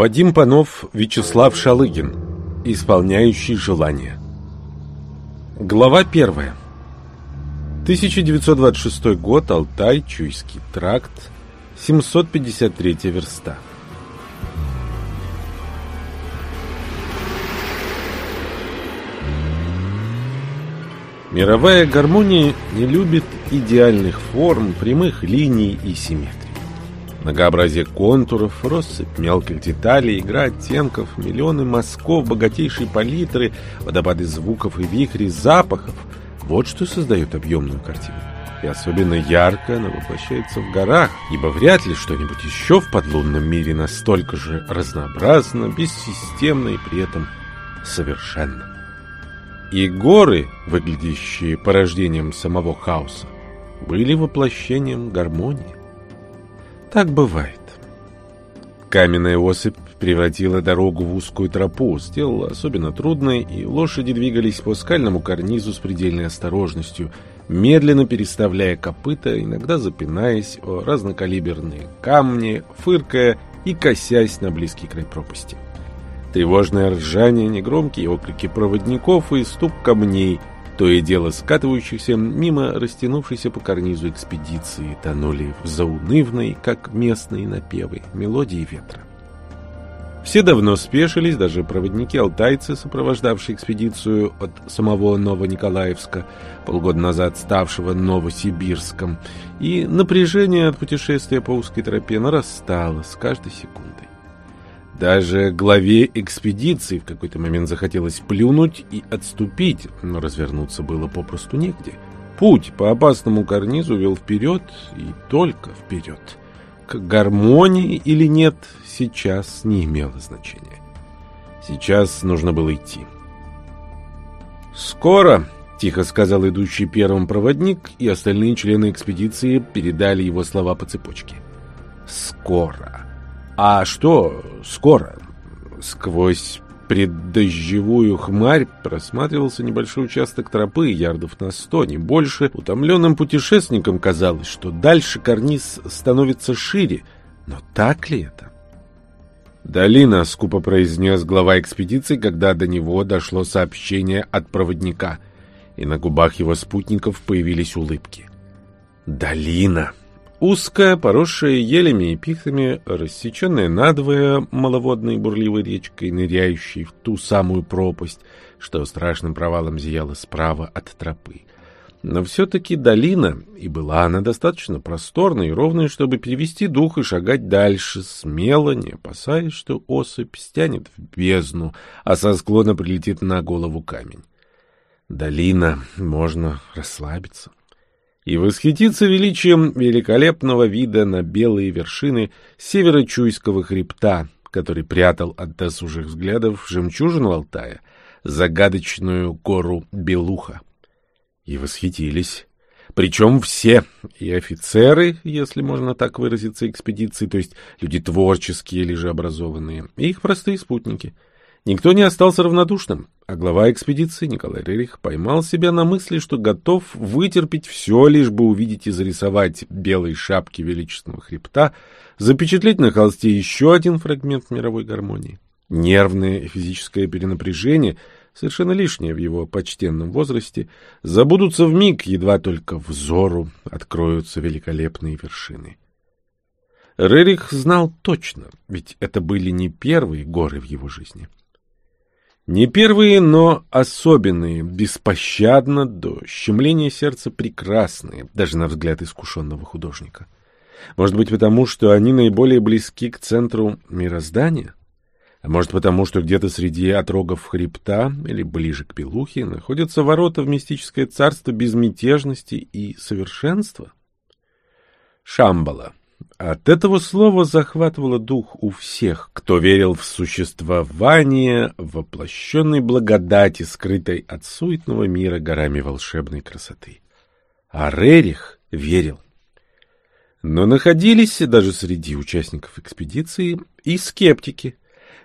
Вадим Панов, Вячеслав Шалыгин. Исполняющий желания. Глава первая. 1926 год, Алтай, Чуйский тракт, 753 верста. Мировая гармония не любит идеальных форм, прямых линий и симметрии. Многообразие контуров, россыпь мелких деталей, игра оттенков, миллионы мазков, богатейшие палитры, водопады звуков и вихри запахов — вот что создает объемную картину. И особенно ярко она воплощается в горах, ибо вряд ли что-нибудь еще в подлунном мире настолько же разнообразно, бессистемно и при этом совершенно. И горы, выглядящие порождением самого хаоса, были воплощением гармонии. Так бывает. Каменная осыпь превратила дорогу в узкую тропу, сделала особенно трудной, и лошади двигались по скальному карнизу с предельной осторожностью, медленно переставляя копыта, иногда запинаясь о разнокалиберные камни, фыркая и косясь на близкий край пропасти. Тревожное ржание, негромкие окрики проводников и стук камней — то и дело скатывающихся мимо растянувшейся по карнизу экспедиции тонули в заунывной, как местные напевы, мелодии ветра. Все давно спешились, даже проводники-алтайцы, сопровождавшие экспедицию от самого Новониколаевска, полгода назад ставшего Новосибирском, и напряжение от путешествия по узкой тропе нарастало с каждой секундой. Даже главе экспедиции в какой-то момент захотелось плюнуть и отступить, но развернуться было попросту негде. Путь по опасному карнизу вел вперед и только вперед. К гармонии или нет, сейчас не имело значения. Сейчас нужно было идти. «Скоро!» — тихо сказал идущий первым проводник, и остальные члены экспедиции передали его слова по цепочке. «Скоро!» А что скоро? Сквозь преддождевую хмарь просматривался небольшой участок тропы, ярдов на сто, не больше. Утомленным путешественникам казалось, что дальше карниз становится шире. Но так ли это? «Долина», — скупо произнес глава экспедиции, когда до него дошло сообщение от проводника, и на губах его спутников появились улыбки. «Долина!» Узкая, поросшая елями и пихтами, рассеченная надвое маловодной бурливой речкой, ныряющей в ту самую пропасть, что страшным провалом зияла справа от тропы. Но все-таки долина, и была она достаточно просторной и ровной, чтобы перевести дух и шагать дальше, смело, не опасаясь, что осыпь стянет в бездну, а со склона прилетит на голову камень. Долина, можно расслабиться и восхититься величием великолепного вида на белые вершины северо-чуйского хребта, который прятал от досужих взглядов жемчужину Алтая, загадочную гору Белуха. И восхитились. Причем все, и офицеры, если можно так выразиться, экспедиции, то есть люди творческие или же образованные, и их простые спутники — Никто не остался равнодушным, а глава экспедиции Николай Рерих поймал себя на мысли, что готов вытерпеть все, лишь бы увидеть и зарисовать белые шапки величественного хребта, запечатлеть на холсте еще один фрагмент мировой гармонии. Нервное и физическое перенапряжение, совершенно лишнее в его почтенном возрасте, забудутся в миг, едва только взору откроются великолепные вершины. Рерих знал точно, ведь это были не первые горы в его жизни. — не первые, но особенные, беспощадно до щемления сердца прекрасные, даже на взгляд искушенного художника. Может быть, потому, что они наиболее близки к центру мироздания? А может, потому, что где-то среди отрогов хребта или ближе к Белухе находятся ворота в мистическое царство безмятежности и совершенства? Шамбала. От этого слова захватывало дух у всех, кто верил в существование воплощенной благодати, скрытой от суетного мира горами волшебной красоты. А Рерих верил. Но находились даже среди участников экспедиции и скептики,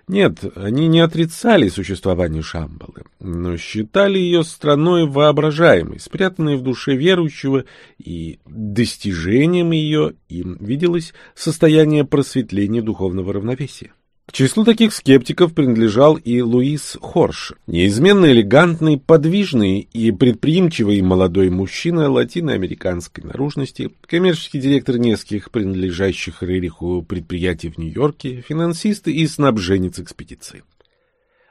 нет, они не отрицали существование Шамбалы, но считали ее страной воображаемой, спрятанной в душе верующего, и достижением ее им виделось состояние просветления духовного равновесия. К числу таких скептиков принадлежал и Луис Хорш, неизменно элегантный, подвижный и предприимчивый молодой мужчина латиноамериканской наружности, коммерческий директор нескольких принадлежащих Рериху предприятий в Нью-Йорке, финансист и снабженец экспедиции.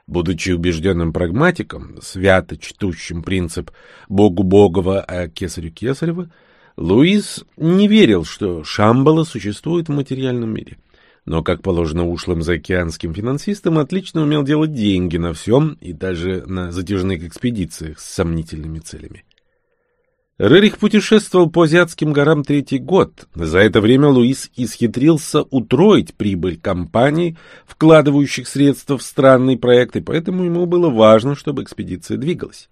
Будучи убежденным прагматиком, свято чтущим принцип «Богу Богова, а кесарю Кесарева», Луис не верил, что Шамбала существует в материальном мире. Но, как положено ушлым заокеанским финансистам, отлично умел делать деньги на всем и даже на затяжных экспедициях с сомнительными целями. Рерих путешествовал по азиатским горам третий год. За это время Луис исхитрился утроить прибыль компаний, вкладывающих средства в странный проект, и поэтому ему было важно, чтобы экспедиция двигалась.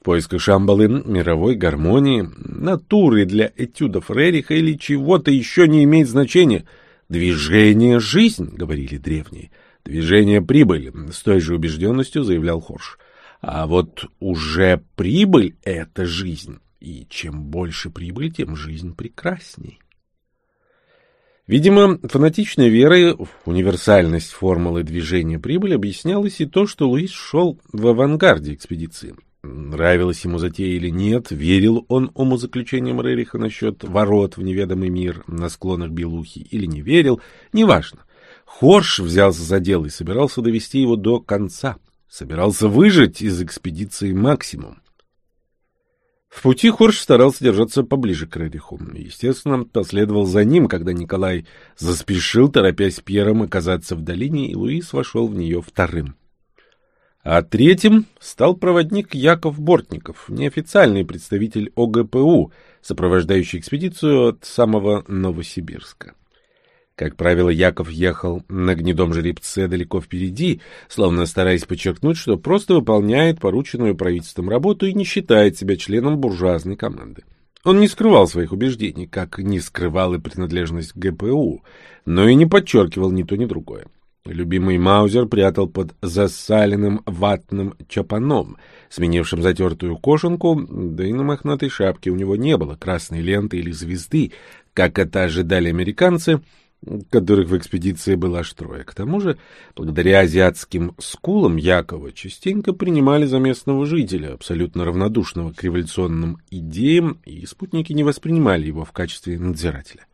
В поисках Шамбалы, мировой гармонии, натуры для этюдов Рериха или чего-то еще не имеет значения. «Движение — жизнь», — говорили древние. «Движение — прибыль», — с той же убежденностью заявлял Хорш. А вот уже прибыль — это жизнь и чем больше прибыль, тем жизнь прекрасней. Видимо, фанатичной верой в универсальность формулы движения прибыли объяснялось и то, что Луис шел в авангарде экспедиции. Нравилось ему затея или нет, верил он умозаключениям Рериха насчет ворот в неведомый мир на склонах Белухи или не верил, неважно. Хорш взялся за дело и собирался довести его до конца, собирался выжать из экспедиции максимум. В пути Хорш старался держаться поближе к Рериху. Естественно, последовал за ним, когда Николай заспешил, торопясь первым оказаться в долине, и Луис вошел в нее вторым. А третьим стал проводник Яков Бортников, неофициальный представитель ОГПУ, сопровождающий экспедицию от самого Новосибирска. Как правило, Яков ехал на гнедом жеребце далеко впереди, словно стараясь подчеркнуть, что просто выполняет порученную правительством работу и не считает себя членом буржуазной команды. Он не скрывал своих убеждений, как не скрывал и принадлежность к ГПУ, но и не подчеркивал ни то, ни другое. Любимый Маузер прятал под засаленным ватным чапаном, сменившим затертую кожанку, да и на мохнатой шапке у него не было красной ленты или звезды, как это ожидали американцы — которых в экспедиции было аж трое. К тому же, благодаря азиатским скулам Якова частенько принимали за местного жителя, абсолютно равнодушного к революционным идеям, и спутники не воспринимали его в качестве надзирателя.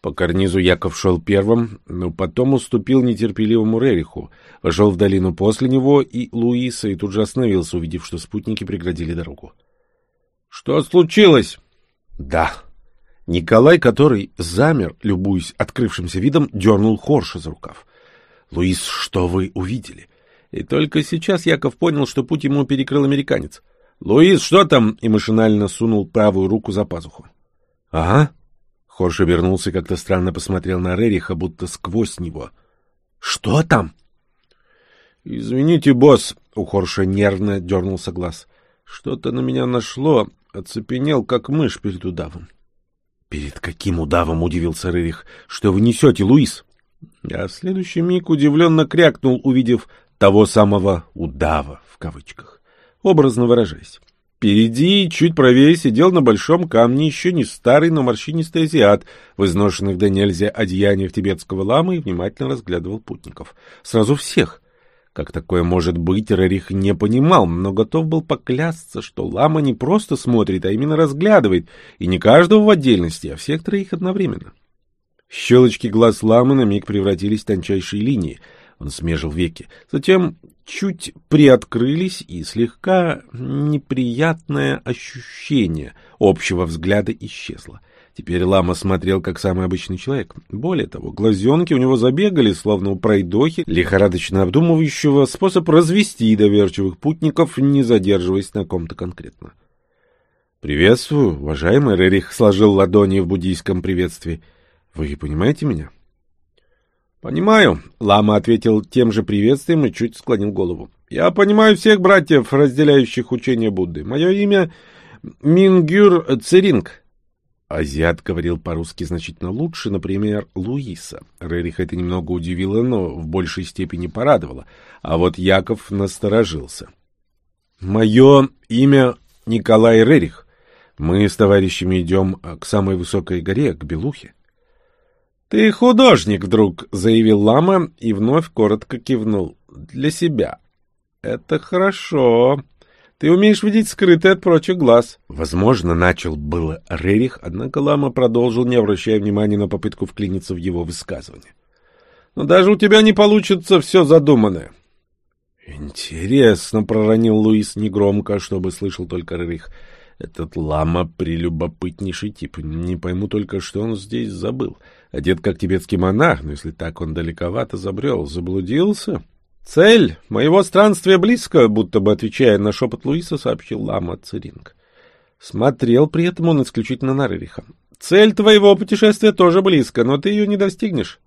По карнизу Яков шел первым, но потом уступил нетерпеливому Рериху, вошел в долину после него и Луиса, и тут же остановился, увидев, что спутники преградили дорогу. — Что случилось? — Да. Николай, который замер, любуясь открывшимся видом, дернул Хорша за рукав. — Луис, что вы увидели? И только сейчас Яков понял, что путь ему перекрыл американец. — Луис, что там? — и машинально сунул правую руку за пазуху. — Ага. Хорш обернулся и как-то странно посмотрел на Рериха, будто сквозь него. — Что там? — Извините, босс, — у Хорша нервно дернулся глаз. — Что-то на меня нашло, оцепенел, как мышь перед удавом. — «Перед каким удавом?» — удивился Рырих. «Что вы несете, Луис?» А в следующий миг удивленно крякнул, увидев того самого «удава» в кавычках, образно выражаясь. Впереди, чуть правее, сидел на большом камне еще не старый, но морщинистый азиат, в изношенных до нельзя одеяниях тибетского ламы, и внимательно разглядывал путников. Сразу всех — как такое может быть, Рерих не понимал, но готов был поклясться, что лама не просто смотрит, а именно разглядывает, и не каждого в отдельности, а всех троих одновременно. Щелочки глаз ламы на миг превратились в тончайшие линии. Он смежил веки. Затем чуть приоткрылись, и слегка неприятное ощущение общего взгляда исчезло. Теперь лама смотрел как самый обычный человек. Более того, глазенки у него забегали, словно у пройдохи, лихорадочно обдумывающего способ развести доверчивых путников, не задерживаясь на ком-то конкретно. «Приветствую, уважаемый Рерих», — сложил ладони в буддийском приветствии. «Вы понимаете меня?» «Понимаю», — лама ответил тем же приветствием и чуть склонил голову. «Я понимаю всех братьев, разделяющих учение Будды. Мое имя Мингюр Церинг». Азиат говорил по-русски значительно лучше, например, Луиса. Рериха это немного удивило, но в большей степени порадовало. А вот Яков насторожился. «Мое имя Николай Рерих. Мы с товарищами идем к самой высокой горе, к Белухе». «Ты художник, вдруг», — заявил лама и вновь коротко кивнул. «Для себя». «Это хорошо. Ты умеешь видеть скрытый от прочих глаз». Возможно, начал было Рерих, однако лама продолжил, не обращая внимания на попытку вклиниться в его высказывание. «Но даже у тебя не получится все задуманное». «Интересно», — проронил Луис негромко, чтобы слышал только Рерих. «Этот лама — прелюбопытнейший тип. Не пойму только, что он здесь забыл. Одет как тибетский монах, но если так он далековато забрел, заблудился». «Цель моего странствия близко», — будто бы отвечая на шепот Луиса, сообщил лама Циринг. Смотрел при этом он исключительно на Рериха. «Цель твоего путешествия тоже близко, но ты ее не достигнешь».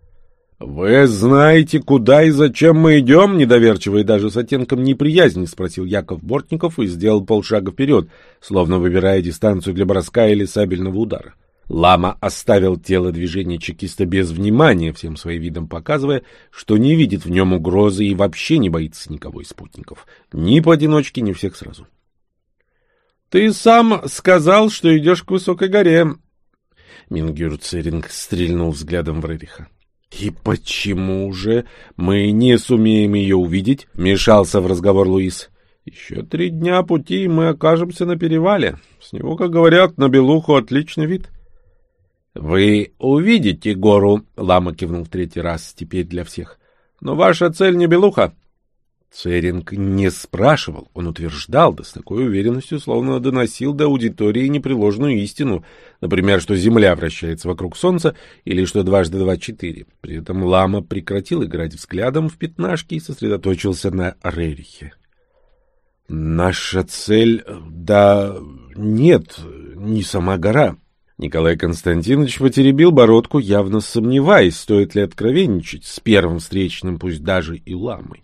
«Вы знаете, куда и зачем мы идем?» — недоверчиво и даже с оттенком неприязни спросил Яков Бортников и сделал полшага вперед, словно выбирая дистанцию для броска или сабельного удара. Лама оставил тело движения чекиста без внимания, всем своим видом показывая, что не видит в нем угрозы и вообще не боится никого из спутников. Ни поодиночке, ни всех сразу. — Ты сам сказал, что идешь к высокой горе. Мингюр Церинг стрельнул взглядом в Рериха. «И почему же мы не сумеем ее увидеть?» — вмешался в разговор Луис. «Еще три дня пути, и мы окажемся на перевале. С него, как говорят, на Белуху отличный вид». «Вы увидите гору», — Лама кивнул в третий раз, теперь для всех. «Но ваша цель не Белуха». Церинг не спрашивал, он утверждал, да с такой уверенностью, словно доносил до аудитории непреложную истину, например, что Земля вращается вокруг Солнца или что дважды два — четыре. При этом Лама прекратил играть взглядом в пятнашки и сосредоточился на Рерихе. «Наша цель... да... нет, не сама гора». Николай Константинович потеребил бородку, явно сомневаясь, стоит ли откровенничать с первым встречным, пусть даже и ламой.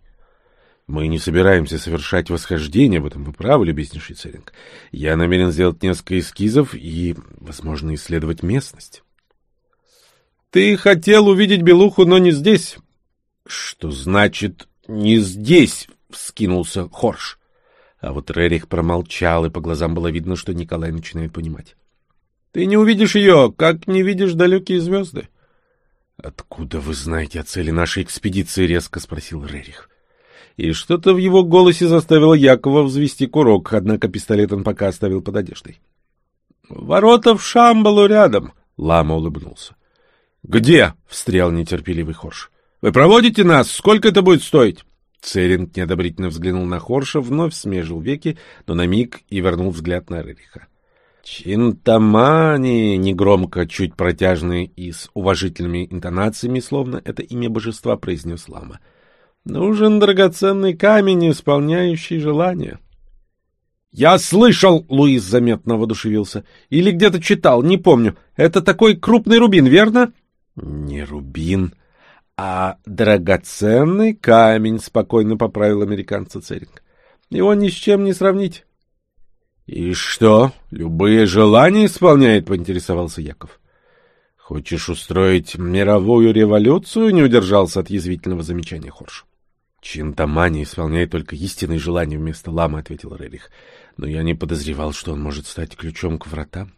Мы не собираемся совершать восхождение, в этом вы правы, любезнейший Церинг. Я намерен сделать несколько эскизов и, возможно, исследовать местность. Ты хотел увидеть Белуху, но не здесь. Что значит «не здесь»? — вскинулся Хорш. А вот Рерих промолчал, и по глазам было видно, что Николай начинает понимать. — Ты не увидишь ее, как не видишь далекие звезды. — Откуда вы знаете о цели нашей экспедиции? — резко спросил Рерих. И что-то в его голосе заставило Якова взвести курок, однако пистолет он пока оставил под одеждой. — Ворота в Шамбалу рядом, — Лама улыбнулся. — Где? — встрял нетерпеливый Хорш. — Вы проводите нас? Сколько это будет стоить? Церинг неодобрительно взглянул на Хорша, вновь смежил веки, но на миг и вернул взгляд на Рериха. Чинтамани, негромко, чуть протяжный и с уважительными интонациями, словно это имя божества, произнес лама. Нужен драгоценный камень, исполняющий желания. «Я слышал!» — Луис заметно воодушевился. «Или где-то читал, не помню. Это такой крупный рубин, верно?» «Не рубин, а драгоценный камень», — спокойно поправил американца Церинг. «Его ни с чем не сравнить». «И что, любые желания исполняет?» — поинтересовался Яков. «Хочешь устроить мировую революцию?» — не удержался от язвительного замечания Хорш. «Чинтамани исполняет только истинные желания вместо ламы», — ответил Рерих. «Но я не подозревал, что он может стать ключом к вратам».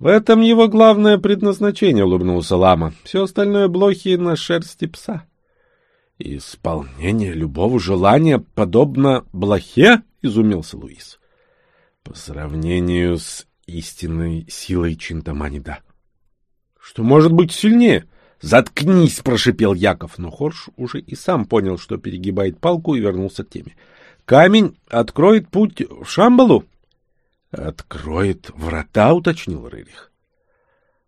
«В этом его главное предназначение», — улыбнулся лама. «Все остальное блохи на шерсти пса». «Исполнение любого желания подобно блохе?» — изумился Луис. «По сравнению с истинной силой Чинтамани, да». «Что может быть сильнее?» «Заткнись!» — прошипел Яков, но Хорш уже и сам понял, что перегибает палку, и вернулся к теме. «Камень откроет путь в Шамбалу?» «Откроет врата?» — уточнил Рерих.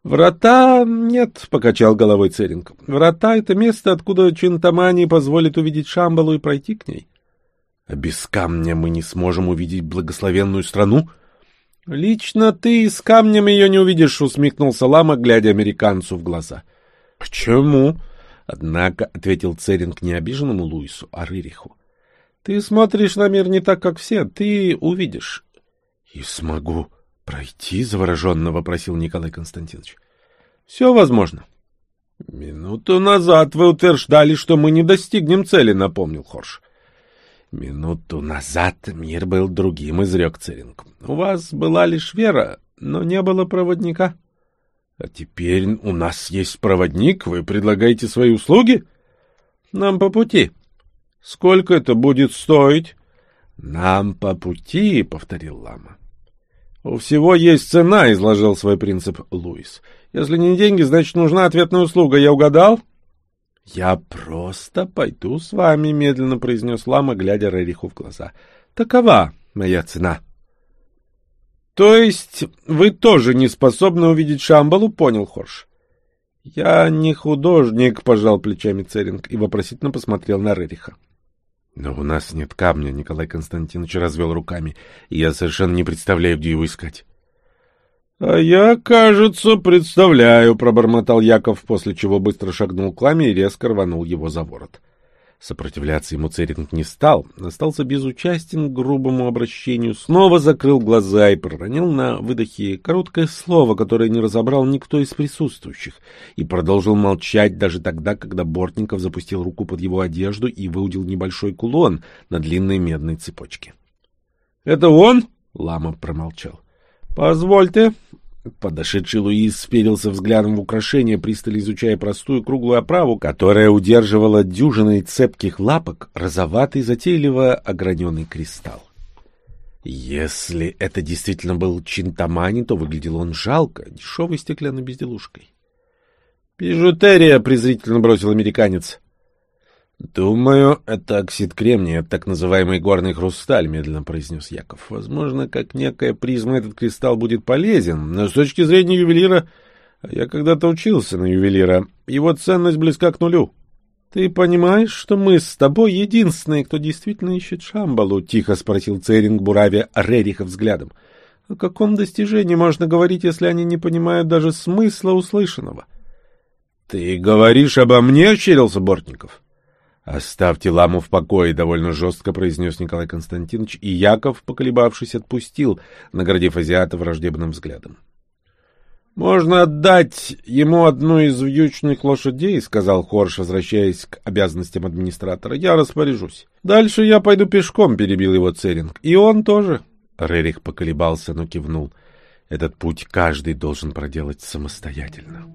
«Врата нет», — покачал головой Церинг. «Врата — это место, откуда Чинтамани позволит увидеть Шамбалу и пройти к ней». «А без камня мы не сможем увидеть благословенную страну?» «Лично ты с камнем ее не увидишь», — усмехнулся Лама, глядя американцу в глаза. — Почему? Однако, — ответил Церинг не обиженному Луису, а Рыриху. — Ты смотришь на мир не так, как все. Ты увидишь. — И смогу пройти? — завороженно вопросил Николай Константинович. — Все возможно. — Минуту назад вы утверждали, что мы не достигнем цели, — напомнил Хорш. — Минуту назад мир был другим, — изрек Церинг. — У вас была лишь вера, но не было проводника. — А теперь у нас есть проводник, вы предлагаете свои услуги? Нам по пути. Сколько это будет стоить? Нам по пути, повторил лама. У всего есть цена, изложил свой принцип Луис. Если не деньги, значит нужна ответная услуга. Я угадал? Я просто пойду с вами, медленно произнес лама, глядя Рериху в глаза. Такова моя цена. То есть вы тоже не способны увидеть Шамбалу, понял Хорш? Я не художник, пожал плечами Церинг и вопросительно посмотрел на Рериха. Но у нас нет камня, Николай Константинович развел руками, я совершенно не представляю, где его искать. — А я, кажется, представляю, — пробормотал Яков, после чего быстро шагнул к ламе и резко рванул его за ворот. Сопротивляться ему Церинг не стал, остался безучастен к грубому обращению, снова закрыл глаза и проронил на выдохе короткое слово, которое не разобрал никто из присутствующих, и продолжил молчать даже тогда, когда Бортников запустил руку под его одежду и выудил небольшой кулон на длинной медной цепочке. — Это он? — лама промолчал. — Позвольте, Подошедший Луис сперился взглядом в украшение, пристально изучая простую круглую оправу, которая удерживала дюжиной цепких лапок розоватый затейливо ограненный кристалл. Если это действительно был Чинтамани, то выглядел он жалко, дешевой стеклянной безделушкой. «Бижутерия!» — презрительно бросил американец. «Думаю, это оксид кремния, так называемый горный хрусталь», — медленно произнес Яков. «Возможно, как некая призма этот кристалл будет полезен, но с точки зрения ювелира... Я когда-то учился на ювелира. Его ценность близка к нулю». «Ты понимаешь, что мы с тобой единственные, кто действительно ищет Шамбалу?» — тихо спросил Церинг, буравя Рериха взглядом. «О каком достижении можно говорить, если они не понимают даже смысла услышанного?» «Ты говоришь обо мне?» — ощерился Бортников. «Оставьте ламу в покое», — довольно жестко произнес Николай Константинович, и Яков, поколебавшись, отпустил, наградив азиата враждебным взглядом. «Можно отдать ему одну из вьючных лошадей», — сказал Хорш, возвращаясь к обязанностям администратора. «Я распоряжусь. Дальше я пойду пешком», — перебил его Церинг. «И он тоже». Рерих поколебался, но кивнул. «Этот путь каждый должен проделать самостоятельно».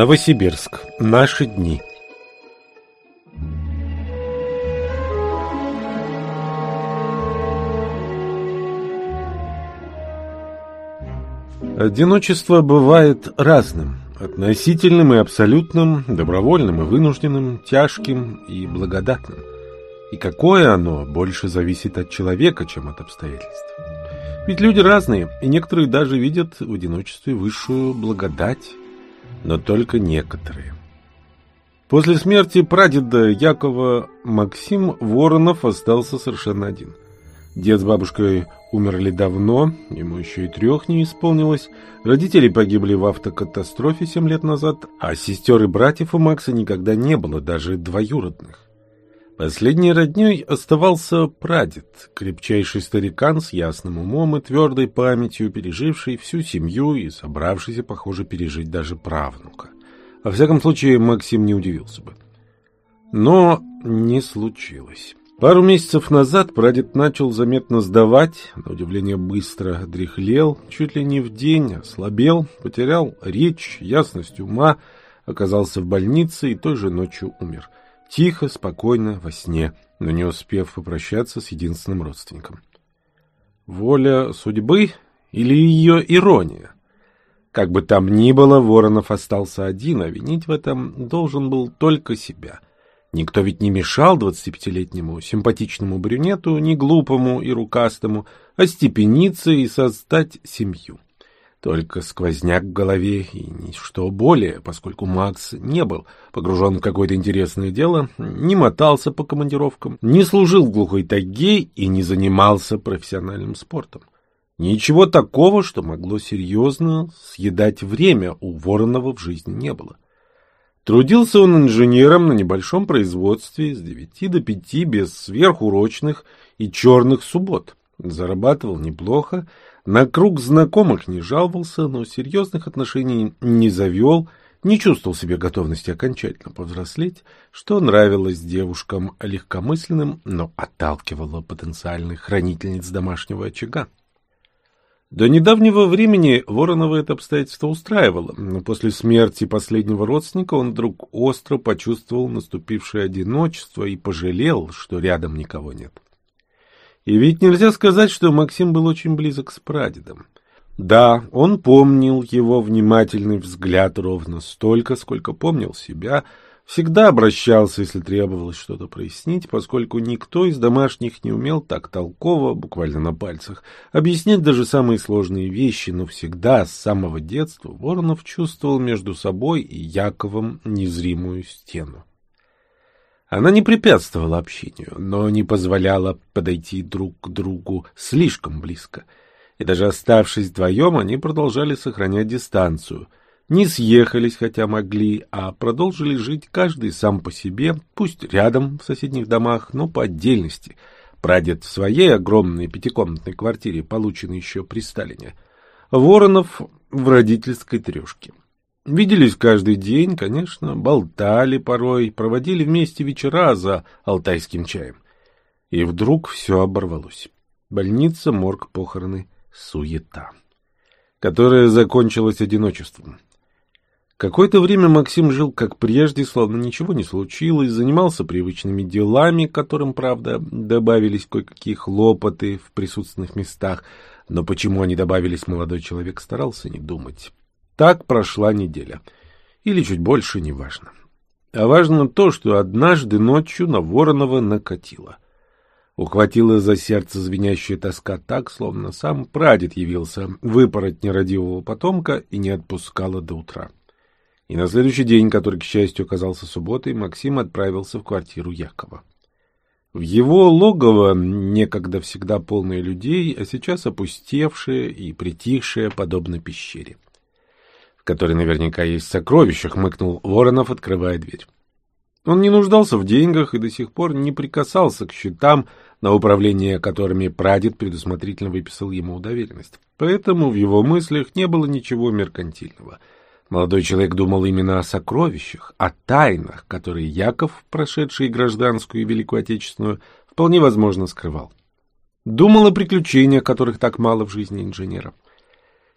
Новосибирск. Наши дни. Одиночество бывает разным. Относительным и абсолютным, добровольным и вынужденным, тяжким и благодатным. И какое оно больше зависит от человека, чем от обстоятельств. Ведь люди разные, и некоторые даже видят в одиночестве высшую благодать но только некоторые. После смерти прадеда Якова Максим Воронов остался совершенно один. Дед с бабушкой умерли давно, ему еще и трех не исполнилось. Родители погибли в автокатастрофе семь лет назад, а сестер и братьев у Макса никогда не было, даже двоюродных. Последней родней оставался прадед, крепчайший старикан с ясным умом и твердой памятью, переживший всю семью и собравшийся, похоже, пережить даже правнука. Во всяком случае, Максим не удивился бы. Но не случилось. Пару месяцев назад прадед начал заметно сдавать, на удивление быстро дряхлел, чуть ли не в день, ослабел, потерял речь, ясность ума, оказался в больнице и той же ночью умер. Тихо, спокойно, во сне, но не успев попрощаться с единственным родственником. Воля судьбы или ее ирония? Как бы там ни было, Воронов остался один, а винить в этом должен был только себя. Никто ведь не мешал двадцатипятилетнему симпатичному брюнету, ни глупому и рукастому, остепениться и создать семью. Только сквозняк в голове и ничто более, поскольку Макс не был погружен в какое-то интересное дело, не мотался по командировкам, не служил в глухой тайге и не занимался профессиональным спортом. Ничего такого, что могло серьезно съедать время, у Воронова в жизни не было. Трудился он инженером на небольшом производстве с девяти до пяти без сверхурочных и черных суббот. Зарабатывал неплохо, на круг знакомых не жаловался, но серьезных отношений не завел, не чувствовал себе готовности окончательно повзрослеть, что нравилось девушкам легкомысленным, но отталкивало потенциальных хранительниц домашнего очага. До недавнего времени Воронова это обстоятельство устраивало, но после смерти последнего родственника он вдруг остро почувствовал наступившее одиночество и пожалел, что рядом никого нет. И ведь нельзя сказать, что Максим был очень близок с прадедом. Да, он помнил его внимательный взгляд ровно столько, сколько помнил себя — Всегда обращался, если требовалось что-то прояснить, поскольку никто из домашних не умел так толково, буквально на пальцах, объяснять даже самые сложные вещи, но всегда с самого детства Воронов чувствовал между собой и Яковом незримую стену. Она не препятствовала общению, но не позволяла подойти друг к другу слишком близко. И даже оставшись вдвоем, они продолжали сохранять дистанцию — не съехались, хотя могли, а продолжили жить каждый сам по себе, пусть рядом в соседних домах, но по отдельности. Прадед в своей огромной пятикомнатной квартире, полученной еще при Сталине. Воронов в родительской трешке. Виделись каждый день, конечно, болтали порой, проводили вместе вечера за алтайским чаем. И вдруг все оборвалось. Больница, морг, похороны, суета, которая закончилась одиночеством. Какое-то время Максим жил как прежде, словно ничего не случилось, занимался привычными делами, которым, правда, добавились кое-какие хлопоты в присутственных местах, но почему они добавились, молодой человек старался не думать. Так прошла неделя. Или чуть больше, неважно. А важно то, что однажды ночью на Воронова накатило. Ухватила за сердце звенящая тоска так, словно сам прадед явился выпороть нерадивого потомка и не отпускала до утра. И на следующий день, который, к счастью, оказался субботой, Максим отправился в квартиру Якова. В его логово, некогда всегда полное людей, а сейчас опустевшее и притихшее, подобно пещере, в которой наверняка есть сокровища, хмыкнул Воронов, открывая дверь. Он не нуждался в деньгах и до сих пор не прикасался к счетам, на управление которыми прадед предусмотрительно выписал ему доверенность. Поэтому в его мыслях не было ничего меркантильного — Молодой человек думал именно о сокровищах, о тайнах, которые Яков, прошедший гражданскую и Великую Отечественную, вполне возможно скрывал. Думал о приключениях, которых так мало в жизни инженера.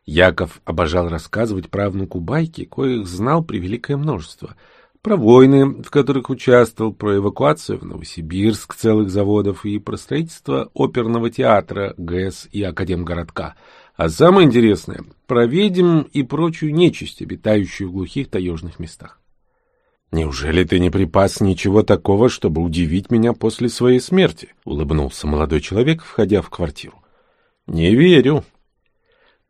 Яков обожал рассказывать правнуку байки, коих знал превеликое множество. Про войны, в которых участвовал, про эвакуацию в Новосибирск целых заводов и про строительство оперного театра ГЭС и Академгородка — а самое интересное — про ведьм и прочую нечисть, обитающую в глухих таежных местах. «Неужели ты не припас ничего такого, чтобы удивить меня после своей смерти?» — улыбнулся молодой человек, входя в квартиру. «Не верю».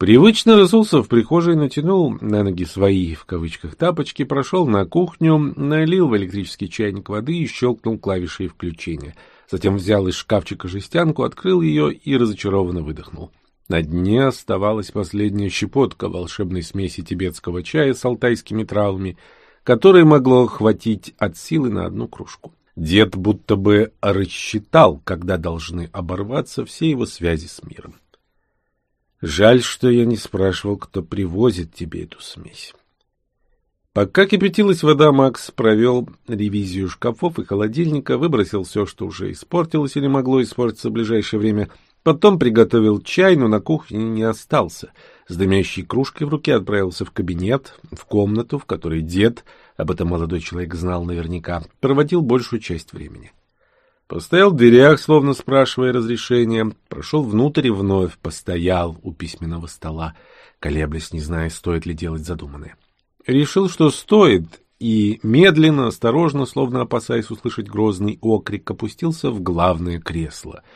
Привычно разулся в прихожей, натянул на ноги свои, в кавычках, тапочки, прошел на кухню, налил в электрический чайник воды и щелкнул клавишей включения. Затем взял из шкафчика жестянку, открыл ее и разочарованно выдохнул. — на дне оставалась последняя щепотка волшебной смеси тибетского чая с алтайскими травами, которой могло хватить от силы на одну кружку. Дед будто бы рассчитал, когда должны оборваться все его связи с миром. Жаль, что я не спрашивал, кто привозит тебе эту смесь. Пока кипятилась вода, Макс провел ревизию шкафов и холодильника, выбросил все, что уже испортилось или могло испортиться в ближайшее время, Потом приготовил чай, но на кухне не остался. С дымящей кружкой в руке отправился в кабинет, в комнату, в которой дед, об этом молодой человек знал наверняка, проводил большую часть времени. Постоял в дверях, словно спрашивая разрешения, прошел внутрь и вновь постоял у письменного стола, колеблясь, не зная, стоит ли делать задуманное. Решил, что стоит, и медленно, осторожно, словно опасаясь услышать грозный окрик, опустился в главное кресло —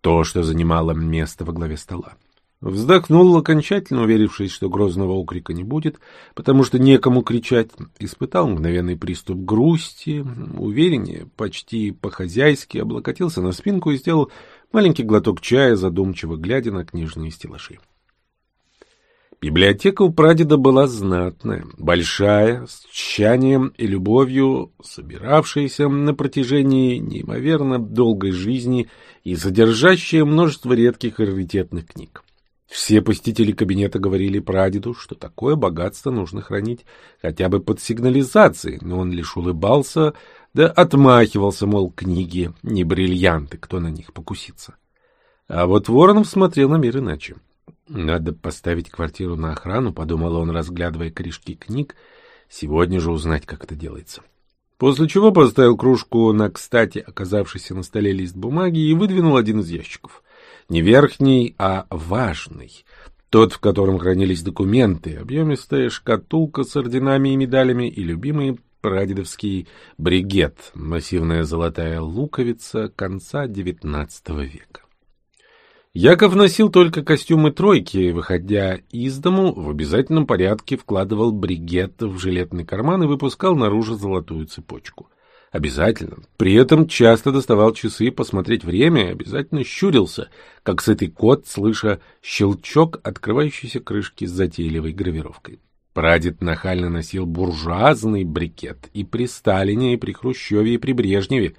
то, что занимало место во главе стола. Вздохнул, окончательно уверившись, что грозного окрика не будет, потому что некому кричать, испытал мгновенный приступ грусти, увереннее, почти по-хозяйски облокотился на спинку и сделал маленький глоток чая, задумчиво глядя на книжные стеллажи. Библиотека у прадеда была знатная, большая, с тщанием и любовью, собиравшаяся на протяжении неимоверно долгой жизни и содержащая множество редких и раритетных книг. Все посетители кабинета говорили прадеду, что такое богатство нужно хранить хотя бы под сигнализацией, но он лишь улыбался, да отмахивался, мол, книги не бриллианты, кто на них покусится. А вот Воронов смотрел на мир иначе. Надо поставить квартиру на охрану, подумал он, разглядывая корешки книг, сегодня же узнать, как это делается. После чего поставил кружку на кстати оказавшийся на столе лист бумаги и выдвинул один из ящиков. Не верхний, а важный. Тот, в котором хранились документы, объемистая шкатулка с орденами и медалями и любимый прадедовский бригет, массивная золотая луковица конца XIX века. Яков носил только костюмы тройки, выходя из дому, в обязательном порядке вкладывал бригет в жилетный карман и выпускал наружу золотую цепочку. Обязательно. При этом часто доставал часы посмотреть время и обязательно щурился, как сытый кот, слыша щелчок открывающейся крышки с затейливой гравировкой. Прадед нахально носил буржуазный брикет и при Сталине, и при Хрущеве, и при Брежневе,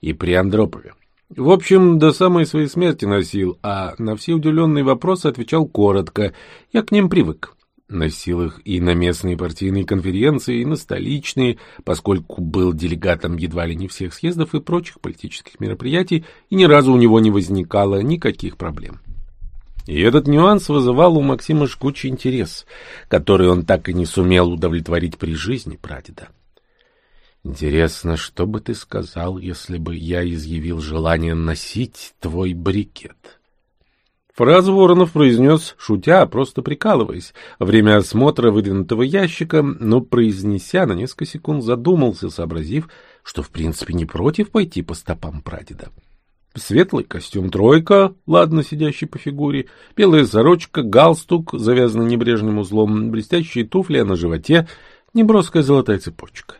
и при Андропове. В общем, до самой своей смерти носил, а на все удивленные вопросы отвечал коротко. Я к ним привык. Носил их и на местные партийные конференции, и на столичные, поскольку был делегатом едва ли не всех съездов и прочих политических мероприятий, и ни разу у него не возникало никаких проблем. И этот нюанс вызывал у Максима жгучий интерес, который он так и не сумел удовлетворить при жизни прадеда. Интересно, что бы ты сказал, если бы я изъявил желание носить твой брикет? Фразу Воронов произнес, шутя, просто прикалываясь, время осмотра выдвинутого ящика, но, произнеся, на несколько секунд задумался, сообразив, что, в принципе, не против пойти по стопам прадеда. Светлый костюм тройка, ладно сидящий по фигуре, белая сорочка, галстук, завязанный небрежным узлом, блестящие туфли, а на животе неброская золотая цепочка.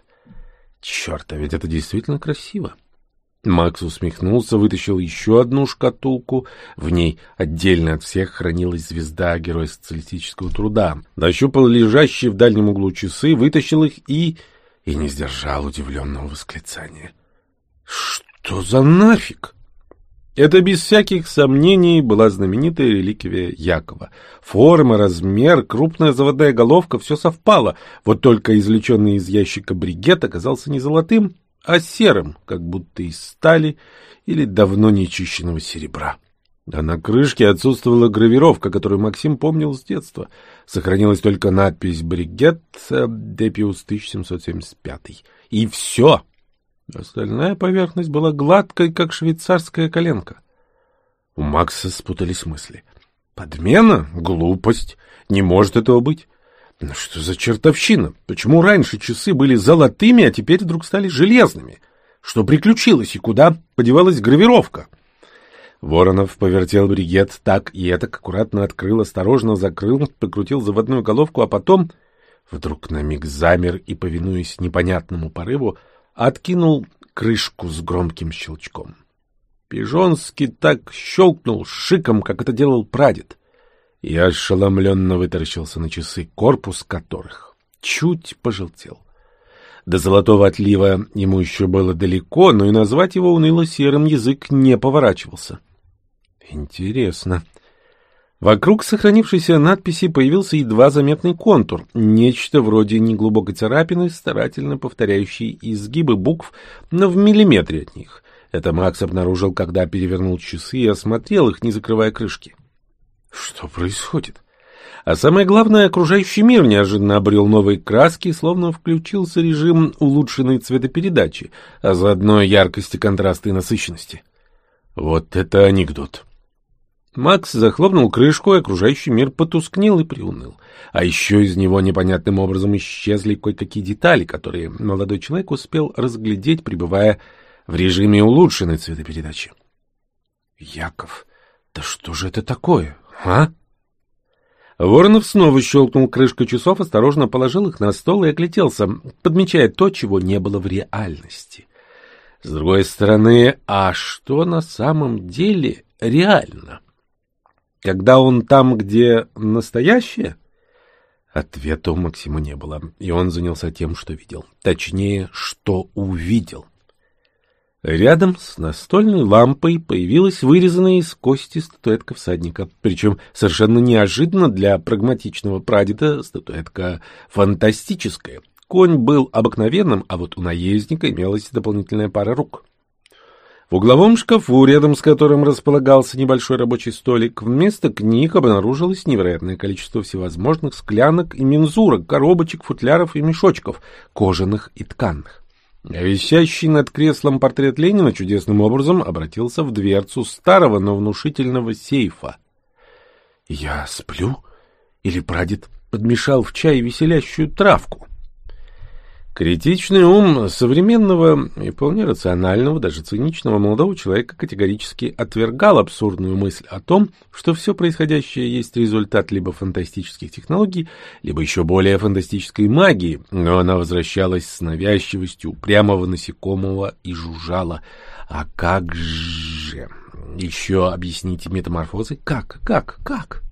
Черт, а ведь это действительно красиво. Макс усмехнулся, вытащил еще одну шкатулку. В ней отдельно от всех хранилась звезда Героя социалистического труда. Дощупал лежащие в дальнем углу часы, вытащил их и... и не сдержал удивленного восклицания. «Что за нафиг?» Это без всяких сомнений была знаменитая реликвия Якова. Форма, размер, крупная заводная головка — все совпало, вот только извлеченный из ящика бригет оказался не золотым, а серым, как будто из стали или давно нечищенного серебра. А на крышке отсутствовала гравировка, которую Максим помнил с детства. Сохранилась только надпись «Бригет Депиус 1775». И все! Остальная поверхность была гладкой, как швейцарская коленка. У Макса спутались мысли. Подмена? Глупость. Не может этого быть. Ну что за чертовщина? Почему раньше часы были золотыми, а теперь вдруг стали железными? Что приключилось и куда подевалась гравировка? Воронов повертел бригет так и это аккуратно открыл, осторожно закрыл, покрутил заводную головку, а потом вдруг на миг замер и, повинуясь непонятному порыву, откинул крышку с громким щелчком. Пижонский так щелкнул шиком, как это делал прадед. Я ошеломленно вытаращился на часы, корпус которых чуть пожелтел. До золотого отлива ему еще было далеко, но и назвать его уныло-серым язык не поворачивался. Интересно. Вокруг сохранившейся надписи появился едва заметный контур, нечто вроде неглубокой царапины, старательно повторяющей изгибы букв, но в миллиметре от них. Это Макс обнаружил, когда перевернул часы и осмотрел их, не закрывая крышки. Что происходит? А самое главное, окружающий мир неожиданно обрел новые краски, словно включился режим улучшенной цветопередачи, а заодно яркости, контраста и насыщенности. Вот это анекдот. Макс захлопнул крышку, и окружающий мир потускнел и приуныл. А еще из него непонятным образом исчезли кое-какие детали, которые молодой человек успел разглядеть, пребывая в режиме улучшенной цветопередачи. Яков, да что же это такое, а? Воронов снова щелкнул крышкой часов, осторожно положил их на стол и огляделся, подмечая то, чего не было в реальности. С другой стороны, а что на самом деле реально? Когда он там, где настоящее? Ответа у Максима не было, и он занялся тем, что видел. Точнее, что увидел. Рядом с настольной лампой появилась вырезанная из кости статуэтка всадника. Причем совершенно неожиданно для прагматичного прадеда статуэтка фантастическая. Конь был обыкновенным, а вот у наездника имелась дополнительная пара рук. В угловом шкафу, рядом с которым располагался небольшой рабочий столик, вместо книг обнаружилось невероятное количество всевозможных склянок и мензурок, коробочек, футляров и мешочков, кожаных и тканных. Висящий над креслом портрет Ленина чудесным образом обратился в дверцу старого, но внушительного сейфа. «Я сплю? Или прадед подмешал в чай веселящую травку?» Критичный ум современного и вполне рационального, даже циничного молодого человека категорически отвергал абсурдную мысль о том, что все происходящее есть результат либо фантастических технологий, либо еще более фантастической магии, но она возвращалась с навязчивостью упрямого насекомого и жужжала. А как же... Еще объясните метаморфозы? Как? Как? Как?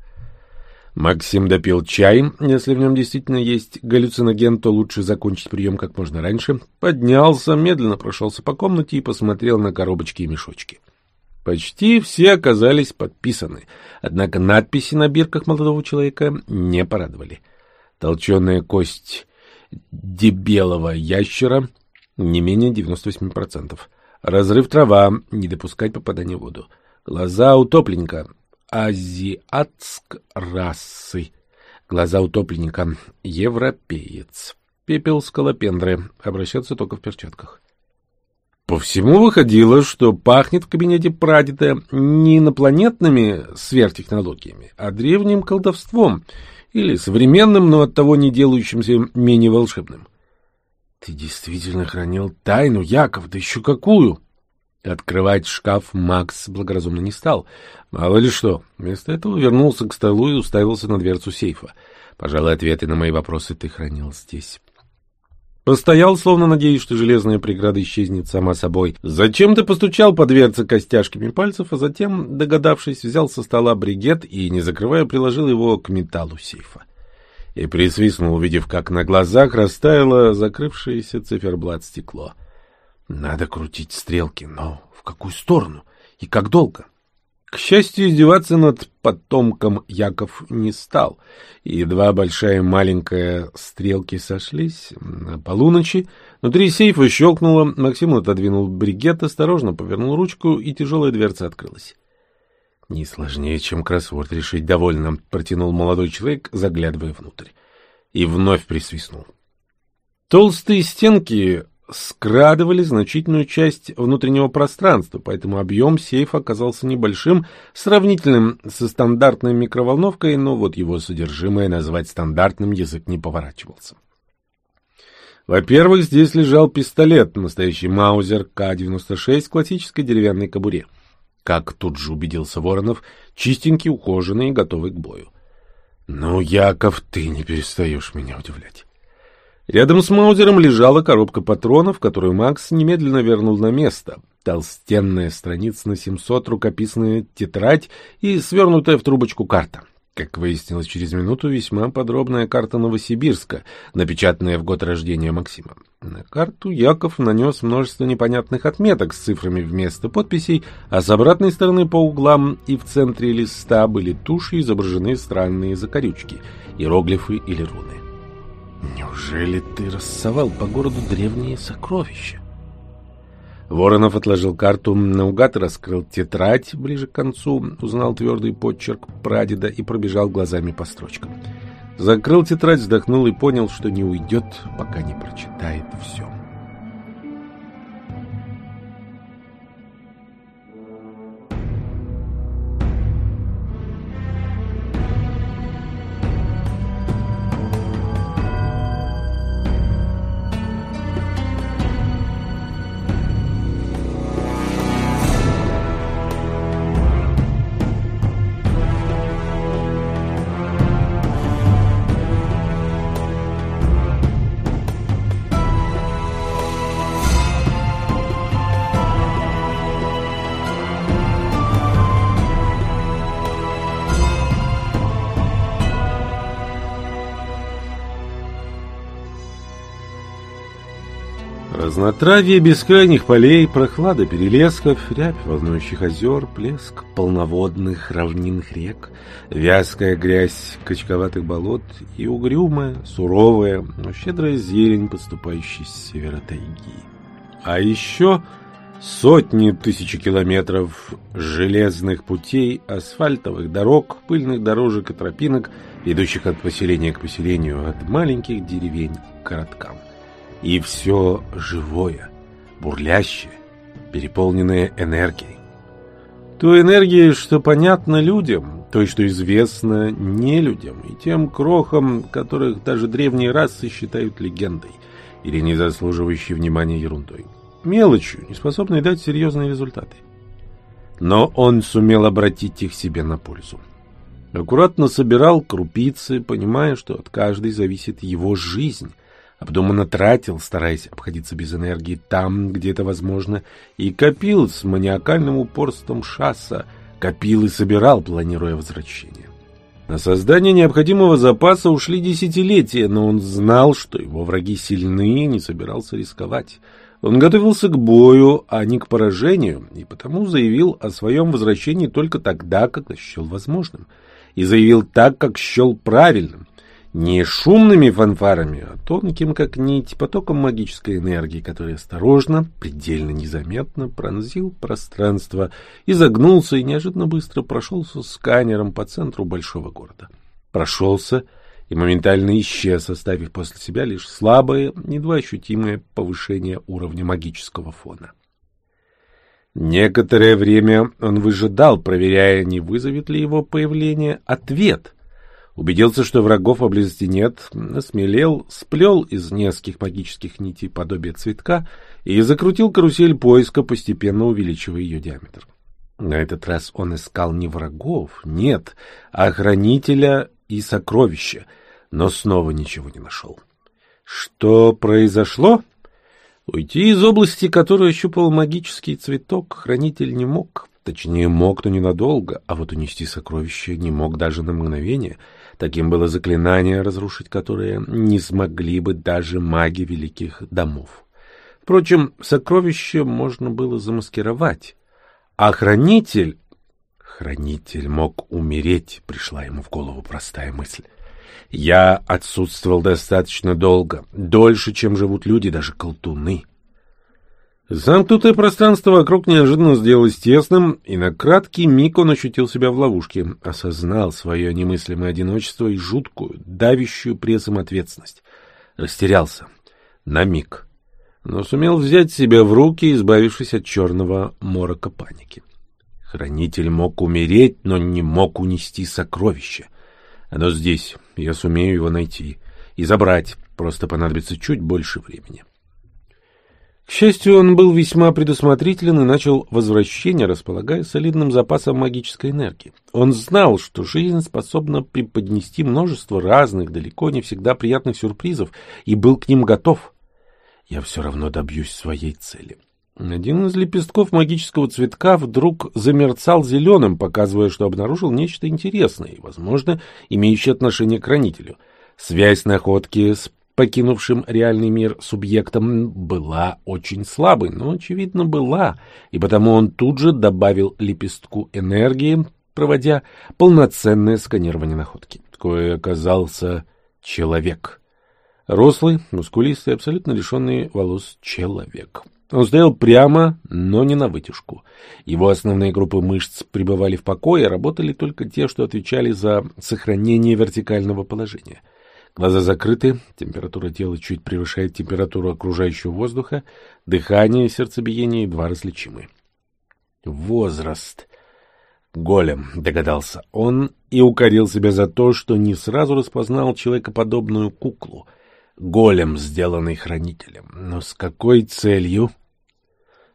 Максим допил чай. Если в нем действительно есть галлюциноген, то лучше закончить прием как можно раньше. Поднялся, медленно прошелся по комнате и посмотрел на коробочки и мешочки. Почти все оказались подписаны, однако надписи на бирках молодого человека не порадовали. Толченая кость дебелого ящера не менее 98%. Разрыв трава, не допускать попадания в воду. Глаза утопленника, азиатск расы. Глаза утопленника. Европеец. Пепел скалопендры. Обращаться только в перчатках. По всему выходило, что пахнет в кабинете прадеда не инопланетными сверхтехнологиями, а древним колдовством или современным, но оттого не делающимся менее волшебным. Ты действительно хранил тайну, Яков, да еще какую! Открывать шкаф Макс благоразумно не стал. Мало ли что. Вместо этого вернулся к столу и уставился на дверцу сейфа. Пожалуй, ответы на мои вопросы ты хранил здесь. Постоял, словно надеясь, что железная преграда исчезнет сама собой. Зачем ты постучал по дверце костяшками пальцев, а затем, догадавшись, взял со стола бригет и, не закрывая, приложил его к металлу сейфа. И присвистнул, увидев, как на глазах растаяло закрывшееся циферблат стекло. Надо крутить стрелки, но в какую сторону и как долго? К счастью, издеваться над потомком Яков не стал, и едва большая и маленькая стрелки сошлись на полуночи, внутри сейфа щелкнуло, Максим отодвинул бригет, осторожно повернул ручку, и тяжелая дверца открылась. «Не сложнее, чем кроссворд решить довольно», — протянул молодой человек, заглядывая внутрь. И вновь присвистнул. Толстые стенки скрадывали значительную часть внутреннего пространства, поэтому объем сейфа оказался небольшим, сравнительным со стандартной микроволновкой, но вот его содержимое назвать стандартным язык не поворачивался. Во-первых, здесь лежал пистолет, настоящий Маузер К-96 в классической деревянной кобуре. Как тут же убедился Воронов, чистенький, ухоженный и готовый к бою. «Ну, Яков, ты не перестаешь меня удивлять». Рядом с Маузером лежала коробка патронов, которую Макс немедленно вернул на место. Толстенная страница на 700, рукописная тетрадь и свернутая в трубочку карта. Как выяснилось через минуту, весьма подробная карта Новосибирска, напечатанная в год рождения Максима. На карту Яков нанес множество непонятных отметок с цифрами вместо подписей, а с обратной стороны по углам и в центре листа были туши изображены странные закорючки, иероглифы или руны. Неужели ты рассовал по городу древние сокровища? Воронов отложил карту наугад, раскрыл тетрадь ближе к концу, узнал твердый подчерк прадеда и пробежал глазами по строчкам. Закрыл тетрадь, вздохнул и понял, что не уйдет, пока не прочитает все. Разнотравье бескрайних полей, прохлада перелесков, рябь волнующих озер, плеск полноводных равнинных рек, вязкая грязь качковатых болот и угрюмая, суровая, но щедрая зелень, подступающая с севера тайги. А еще Сотни тысяч километров железных путей, асфальтовых дорог, пыльных дорожек и тропинок, идущих от поселения к поселению, от маленьких деревень к городкам. И все живое, бурлящее, переполненное энергией. Той энергией, что понятно людям, той, что известно не людям, и тем крохам, которых даже древние расы считают легендой или не заслуживающей внимания ерундой мелочью, не способной дать серьезные результаты. Но он сумел обратить их себе на пользу. Аккуратно собирал крупицы, понимая, что от каждой зависит его жизнь. Обдуманно тратил, стараясь обходиться без энергии там, где это возможно, и копил с маниакальным упорством шасса, копил и собирал, планируя возвращение. На создание необходимого запаса ушли десятилетия, но он знал, что его враги сильны и не собирался рисковать. Он готовился к бою, а не к поражению, и потому заявил о своем возвращении только тогда, когда счел возможным. И заявил так, как счел правильным. Не шумными фанфарами, а тонким, как нить, потоком магической энергии, который осторожно, предельно незаметно пронзил пространство, изогнулся и неожиданно быстро прошелся сканером по центру большого города. Прошелся и моментально исчез, оставив после себя лишь слабое, едва ощутимое повышение уровня магического фона. Некоторое время он выжидал, проверяя, не вызовет ли его появление ответ. Убедился, что врагов поблизости нет, осмелел, сплел из нескольких магических нитей подобие цветка и закрутил карусель поиска, постепенно увеличивая ее диаметр. На этот раз он искал не врагов, нет, а хранителя и сокровища — но снова ничего не нашел. Что произошло? Уйти из области, которую ощупал магический цветок, хранитель не мог. Точнее, мог, но ненадолго, а вот унести сокровище не мог даже на мгновение. Таким было заклинание, разрушить которое не смогли бы даже маги великих домов. Впрочем, сокровище можно было замаскировать, а хранитель... Хранитель мог умереть, пришла ему в голову простая мысль. Я отсутствовал достаточно долго, дольше, чем живут люди, даже колтуны. Замкнутое пространство вокруг неожиданно сделалось тесным, и на краткий миг он ощутил себя в ловушке, осознал свое немыслимое одиночество и жуткую, давящую прессом ответственность. Растерялся. На миг. Но сумел взять себя в руки, избавившись от черного морока паники. Хранитель мог умереть, но не мог унести сокровища. Оно здесь, я сумею его найти. И забрать, просто понадобится чуть больше времени. К счастью, он был весьма предусмотрителен и начал возвращение, располагая солидным запасом магической энергии. Он знал, что жизнь способна преподнести множество разных, далеко не всегда приятных сюрпризов, и был к ним готов. Я все равно добьюсь своей цели. Один из лепестков магического цветка вдруг замерцал зеленым, показывая, что обнаружил нечто интересное и, возможно, имеющее отношение к хранителю. Связь находки с покинувшим реальный мир субъектом была очень слабой, но, очевидно, была, и потому он тут же добавил лепестку энергии, проводя полноценное сканирование находки. Кое оказался человек. Рослый, мускулистый, абсолютно лишенный волос человек. Он стоял прямо, но не на вытяжку. Его основные группы мышц пребывали в покое, работали только те, что отвечали за сохранение вертикального положения. Глаза закрыты, температура тела чуть превышает температуру окружающего воздуха, дыхание и сердцебиение едва различимы. Возраст. Голем, догадался он и укорил себя за то, что не сразу распознал человекоподобную куклу. Голем, сделанный хранителем. Но с какой целью?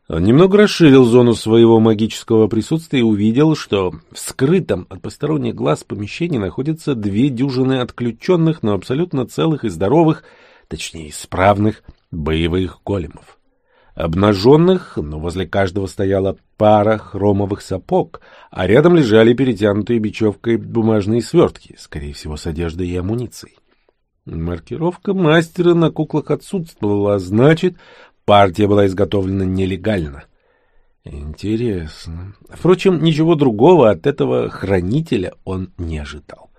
Он немного расширил зону своего магического присутствия и увидел, что в скрытом от посторонних глаз помещении находятся две дюжины отключенных, но абсолютно целых и здоровых, точнее, исправных боевых големов. Обнаженных, но возле каждого стояла пара хромовых сапог, а рядом лежали перетянутые бечевкой бумажные свертки, скорее всего, с одеждой и амуницией. Маркировка мастера на куклах отсутствовала, а значит, партия была изготовлена нелегально. Интересно. Впрочем, ничего другого от этого хранителя он не ожидал.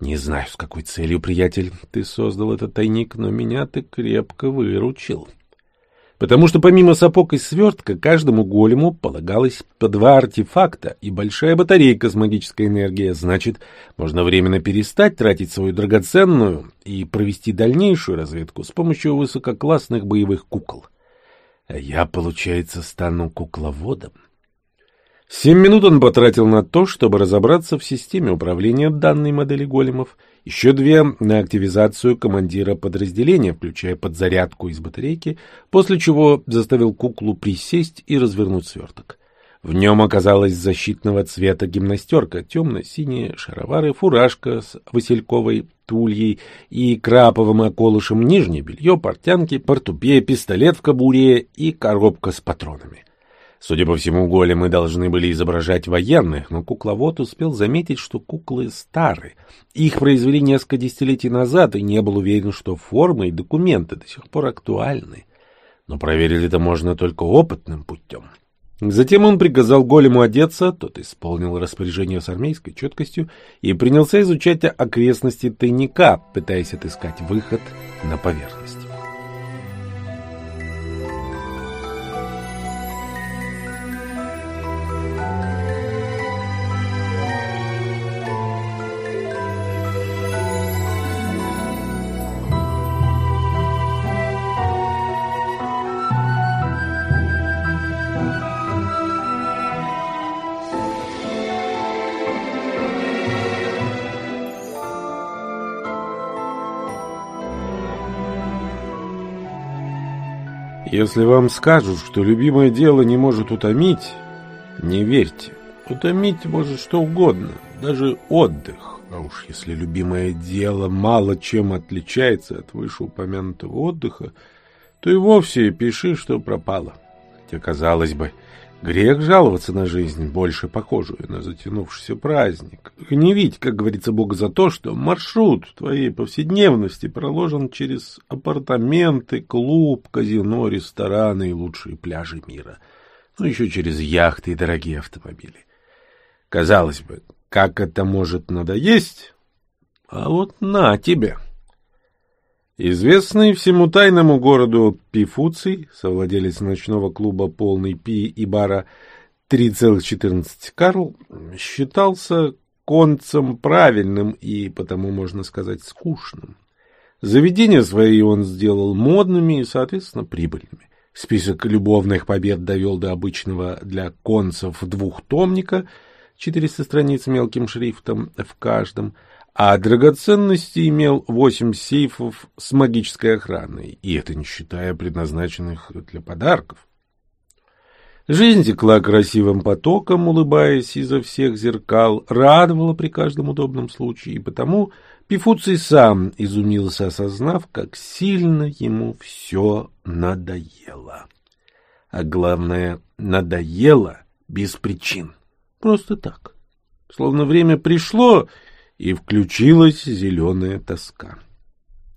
Не знаю, с какой целью, приятель, ты создал этот тайник, но меня ты крепко выручил. Потому что помимо сапог и свертка, каждому голему полагалось по два артефакта и большая батарейка с магической энергией. Значит, можно временно перестать тратить свою драгоценную и провести дальнейшую разведку с помощью высококлассных боевых кукол. А я, получается, стану кукловодом. Семь минут он потратил на то, чтобы разобраться в системе управления данной модели големов, еще две на активизацию командира подразделения, включая подзарядку из батарейки, после чего заставил куклу присесть и развернуть сверток. В нем оказалась защитного цвета гимнастерка, темно-синие шаровары, фуражка с васильковой тульей и краповым околышем, нижнее белье, портянки, портупея, пистолет в кобуре и коробка с патронами. Судя по всему, големы должны были изображать военных, но кукловод успел заметить, что куклы стары. Их произвели несколько десятилетий назад и не был уверен, что формы и документы до сих пор актуальны. Но проверить это можно только опытным путем. Затем он приказал голему одеться, тот исполнил распоряжение с армейской четкостью и принялся изучать окрестности тайника, пытаясь отыскать выход на поверхность. Если вам скажут, что любимое дело не может утомить, не верьте. Утомить может что угодно, даже отдых. А уж если любимое дело мало чем отличается от вышеупомянутого отдыха, то и вовсе пиши, что пропало. Хотя, казалось бы, Грех жаловаться на жизнь, больше похожую на затянувшийся праздник. Гневить, как говорится Бог, за то, что маршрут твоей повседневности проложен через апартаменты, клуб, казино, рестораны и лучшие пляжи мира. Ну, еще через яхты и дорогие автомобили. Казалось бы, как это может надоесть? А вот на тебе! — Известный всему тайному городу Пифуций, совладелец ночного клуба «Полный Пи» и бара 3,14 Карл, считался концем правильным и, потому можно сказать, скучным. Заведения свои он сделал модными и, соответственно, прибыльными. Список любовных побед довел до обычного для концев двухтомника, 400 страниц мелким шрифтом в каждом – а драгоценности имел восемь сейфов с магической охраной, и это не считая предназначенных для подарков. Жизнь текла красивым потоком, улыбаясь изо всех зеркал, радовала при каждом удобном случае, и потому Пифуций сам изумился, осознав, как сильно ему все надоело. А главное, надоело без причин. Просто так. Словно время пришло, и включилась зеленая тоска.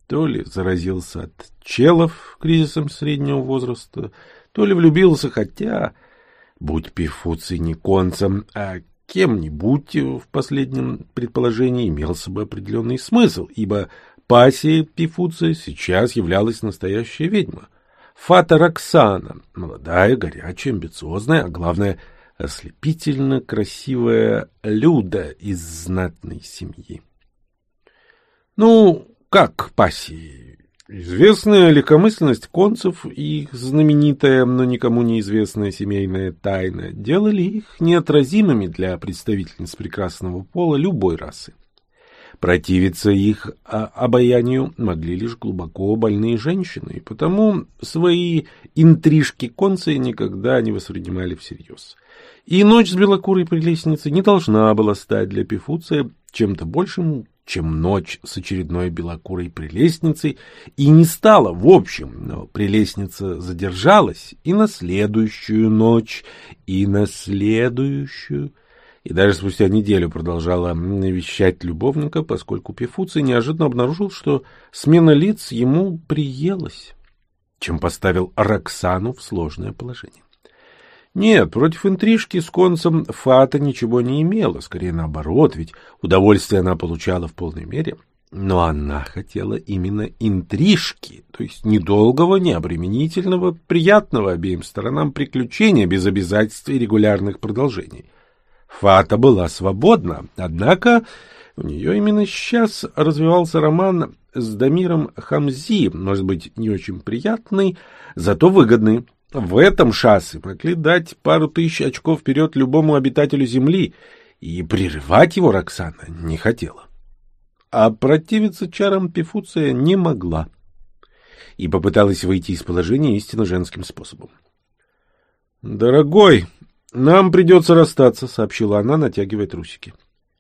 То ли заразился от челов кризисом среднего возраста, то ли влюбился, хотя, будь Пифуций не концем, а кем-нибудь в последнем предположении имелся бы определенный смысл, ибо пассией Пифуция сейчас являлась настоящая ведьма. Фата Роксана, молодая, горячая, амбициозная, а главное — ослепительно красивая Люда из знатной семьи. Ну, как пассии? Известная легкомысленность концев и их знаменитая, но никому неизвестная семейная тайна делали их неотразимыми для представительниц прекрасного пола любой расы. Противиться их а, обаянию могли лишь глубоко больные женщины, и потому свои интрижки концы никогда не воспринимали всерьез. И ночь с белокурой прелестницей не должна была стать для Пифуция чем-то большим, чем ночь с очередной белокурой прелестницей, и не стала в общем, но прелестница задержалась и на следующую ночь, и на следующую, и даже спустя неделю продолжала навещать любовника, поскольку Пифуций неожиданно обнаружил, что смена лиц ему приелась. чем поставил Роксану в сложное положение. Нет, против интрижки с концем Фата ничего не имела, скорее наоборот, ведь удовольствие она получала в полной мере. Но она хотела именно интрижки, то есть недолгого, необременительного, приятного обеим сторонам приключения без обязательств и регулярных продолжений. Фата была свободна, однако у нее именно сейчас развивался роман с Дамиром Хамзи, может быть, не очень приятный, зато выгодный. В этом шассы могли дать пару тысяч очков вперед любому обитателю Земли, и прерывать его Роксана не хотела а противиться чарам Пифуция не могла и попыталась выйти из положения истинно женским способом. «Дорогой, нам придется расстаться», — сообщила она, натягивая трусики.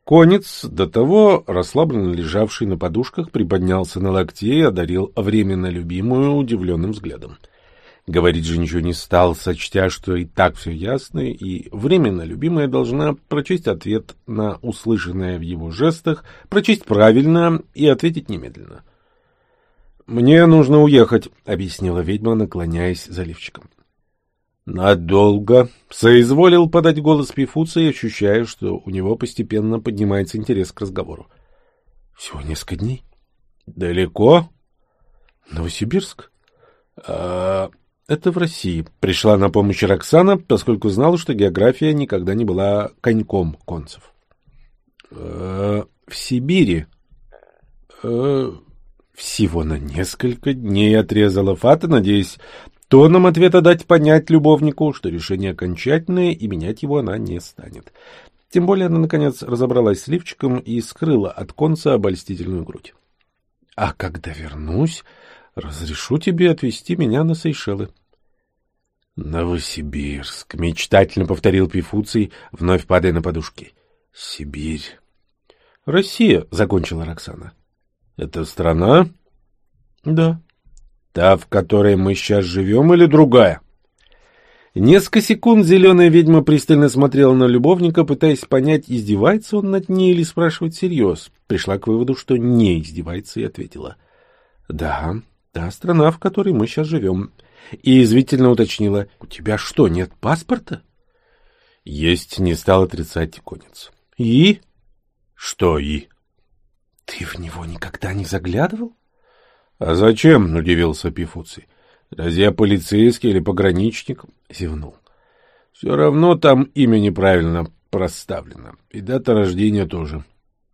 Конец, до того расслабленно лежавший на подушках, приподнялся на локте и одарил временно любимую удивленным взглядом. — Говорить же ничего не стал, сочтя, что и так все ясно, и временно любимая должна прочесть ответ на услышанное в его жестах, прочесть правильно и ответить немедленно. «Мне нужно уехать», — объяснила ведьма, наклоняясь за лифчиком. «Надолго?» — соизволил подать голос Пифуца и ощущая, что у него постепенно поднимается интерес к разговору. «Всего несколько дней». «Далеко?» «Новосибирск?» «А...» Это в России. Пришла на помощь Роксана, поскольку знала, что география никогда не была коньком концев. Э, в Сибири. Э, всего на несколько дней отрезала Фата, надеясь тоном ответа дать понять любовнику, что решение окончательное, и менять его она не станет. Тем более она, наконец, разобралась с лифчиком и скрыла от конца обольстительную грудь. — А когда вернусь, разрешу тебе отвезти меня на Сейшелы. — Новосибирск, — мечтательно повторил Пифуций, вновь падая на подушки. — Сибирь. — Россия, — закончила Роксана. — Это страна? — Да. — Та, в которой мы сейчас живем, или другая? Несколько секунд зеленая ведьма пристально смотрела на любовника, пытаясь понять, издевается он над ней или спрашивает всерьез. Пришла к выводу, что не издевается, и ответила. — Да, та страна, в которой мы сейчас живем. И извительно уточнила. — У тебя что, нет паспорта? — Есть, не стал отрицать конец. — И? — Что и? — Ты в него никогда не заглядывал? — А зачем? — удивился Пифуций. — Разве я полицейский или пограничник? — зевнул. — Все равно там имя неправильно проставлено. И дата рождения тоже.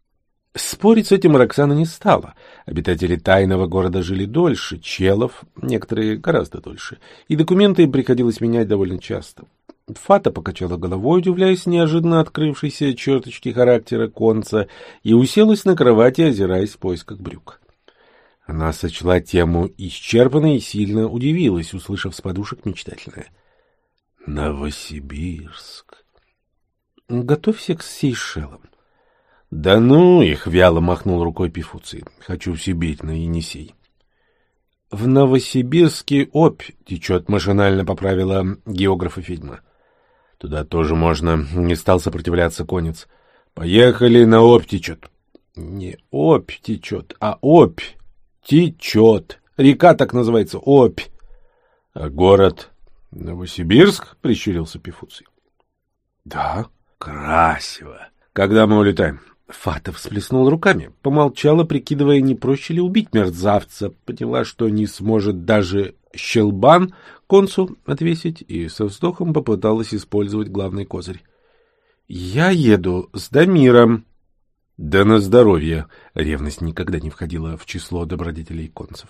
— Спорить с этим Роксана не стала. Обитатели тайного города жили дольше, челов, некоторые гораздо дольше, и документы им приходилось менять довольно часто. Фата покачала головой, удивляясь неожиданно открывшейся черточки характера конца, и уселась на кровати, озираясь в поисках брюк. Она сочла тему исчерпанной и сильно удивилась, услышав с подушек мечтательное. «Новосибирск». «Готовься к Сейшелам. — Да ну их! — вяло махнул рукой Пифуций. — Хочу в Сибирь на Енисей. — В Новосибирске опь течет, — машинально поправила географа ведьма. — Туда тоже можно, — не стал сопротивляться конец. — Поехали, на опь течет. — Не опь течет, а опь течет. Река так называется, опь. — А город Новосибирск? — прищурился Пифуций. — Да, красиво. Когда мы улетаем? Фата всплеснул руками, помолчала, прикидывая, не проще ли убить мерзавца, поняла, что не сможет даже щелбан консул отвесить, и со вздохом попыталась использовать главный козырь. — Я еду с Дамиром. — Да на здоровье! Ревность никогда не входила в число добродетелей концев.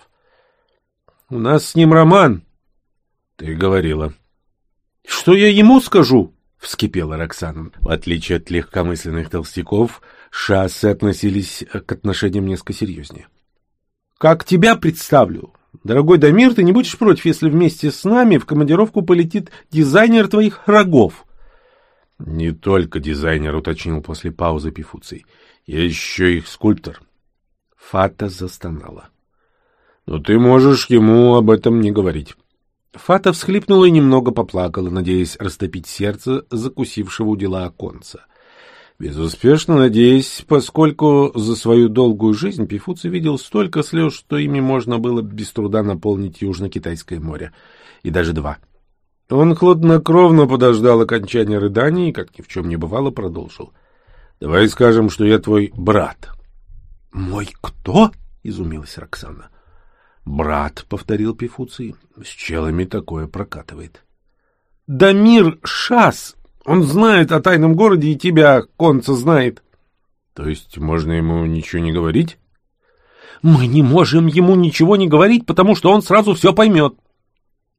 — У нас с ним роман. — Ты говорила. — Что я ему скажу? —— вскипела Роксана. В отличие от легкомысленных толстяков, шассы относились к отношениям несколько серьезнее. «Как тебя представлю? Дорогой Дамир, ты не будешь против, если вместе с нами в командировку полетит дизайнер твоих рогов?» «Не только дизайнер», — уточнил после паузы Пифуций. «Я еще их скульптор». Фата застонала. «Но ты можешь ему об этом не говорить». Фата всхлипнула и немного поплакала, надеясь растопить сердце закусившего у дела оконца. Безуспешно надеясь, поскольку за свою долгую жизнь Пифуций видел столько слез, что ими можно было без труда наполнить Южно-Китайское море. И даже два. Он хладнокровно подождал окончания рыданий и, как ни в чем не бывало, продолжил. — Давай скажем, что я твой брат. — Мой кто? — изумилась Роксана. — Брат, — повторил Пифуций, — с челами такое прокатывает. — Дамир Шас он знает о тайном городе и тебя, конца, знает. То есть можно ему ничего не говорить? Мы не можем ему ничего не говорить, потому что он сразу все поймет.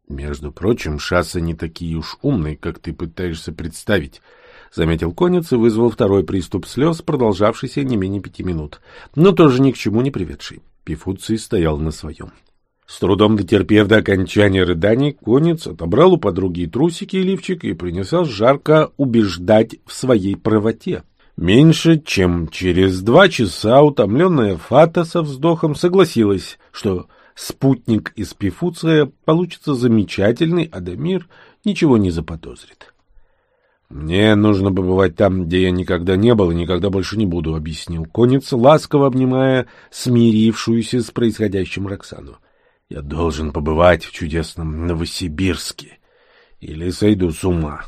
Между прочим, шассы не такие уж умные, как ты пытаешься представить, — заметил конец и вызвал второй приступ слез, продолжавшийся не менее пяти минут, но тоже ни к чему не приведший. Пифуций стоял на своем. — с трудом дотерпев до окончания рыданий, конец отобрал у подруги трусики и лифчик и принялся жарко убеждать в своей правоте. Меньше чем через два часа утомленная Фата со вздохом согласилась, что спутник из Пифуция получится замечательный, а Дамир ничего не заподозрит. «Мне нужно побывать там, где я никогда не был и никогда больше не буду», — объяснил конец, ласково обнимая смирившуюся с происходящим Роксану. Я должен побывать в чудесном Новосибирске или сойду с ума.